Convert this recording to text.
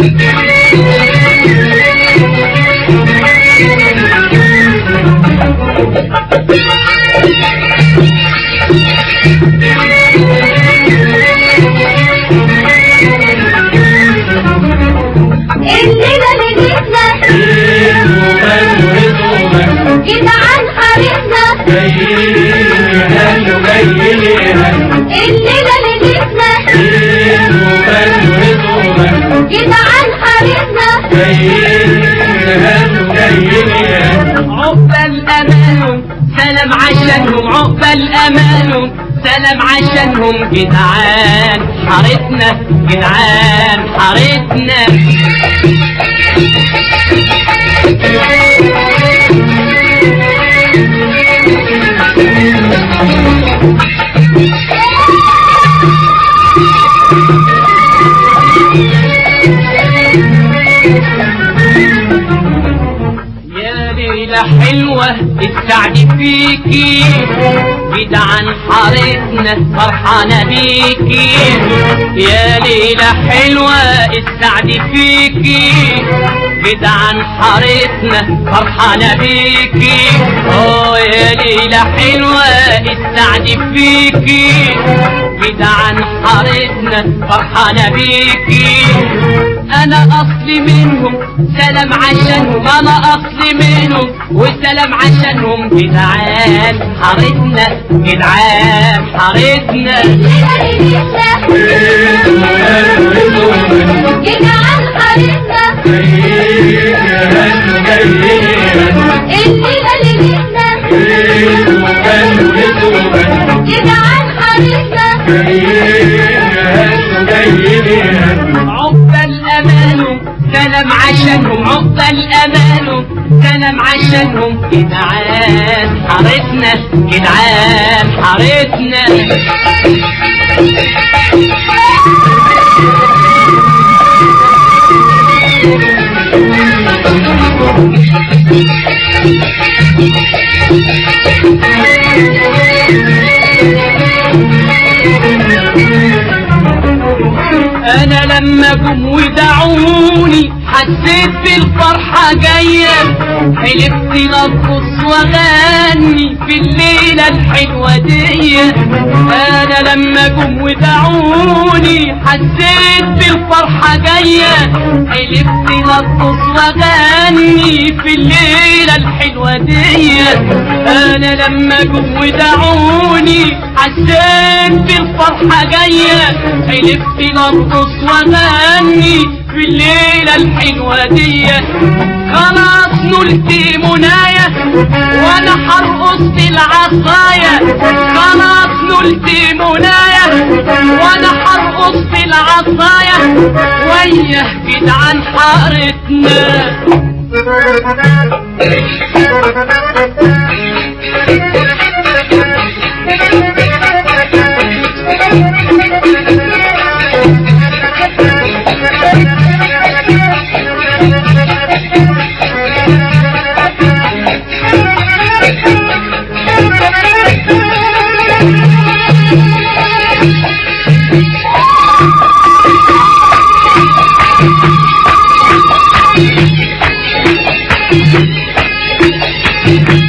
الليلة عقبى الأمان سلام عشانهم. عقبى الأمان سلام عشانهم. جدعان حارتنا جدعان حارتنا. ليلة حلوة السعد فيكي. جدعان حارتنا فرحانة بيكي. يا ليلة حلوة السعد فيكي. جدعان حارتنا فرحانة بيكي. آه يا ليلة حلوة السعد فيكي. جدعان حارتنا فرحانة بيكي. أنا أصلي منهم سلام عشانهم. أنا أصلي منهم وسلام عشانهم. جدعان حارتنا جدعان حارتنا عقبى الأمان سلام عشانهم جدعان. حارتنا جدعان حارتنا أنا لما جم ودعوني حسيت بالفرحة جاية حلفت نرقص واغني في الليلة الحلوة دي. أنا لما جم ودعوني حسيت بالفرحة جاية حلفت نرقص واغني في الليلة الحلوة دي. أنا لما جم ودعوني حسيت بالفرحة جاية حلفت نرقص واغني في الليلة الحلوة خلاص نلت منايا وأنا حرقص بالعصاية خلاص نلت منايا وأنا حرقص بالعصاية وياه جدعان حارتنا. Thank you.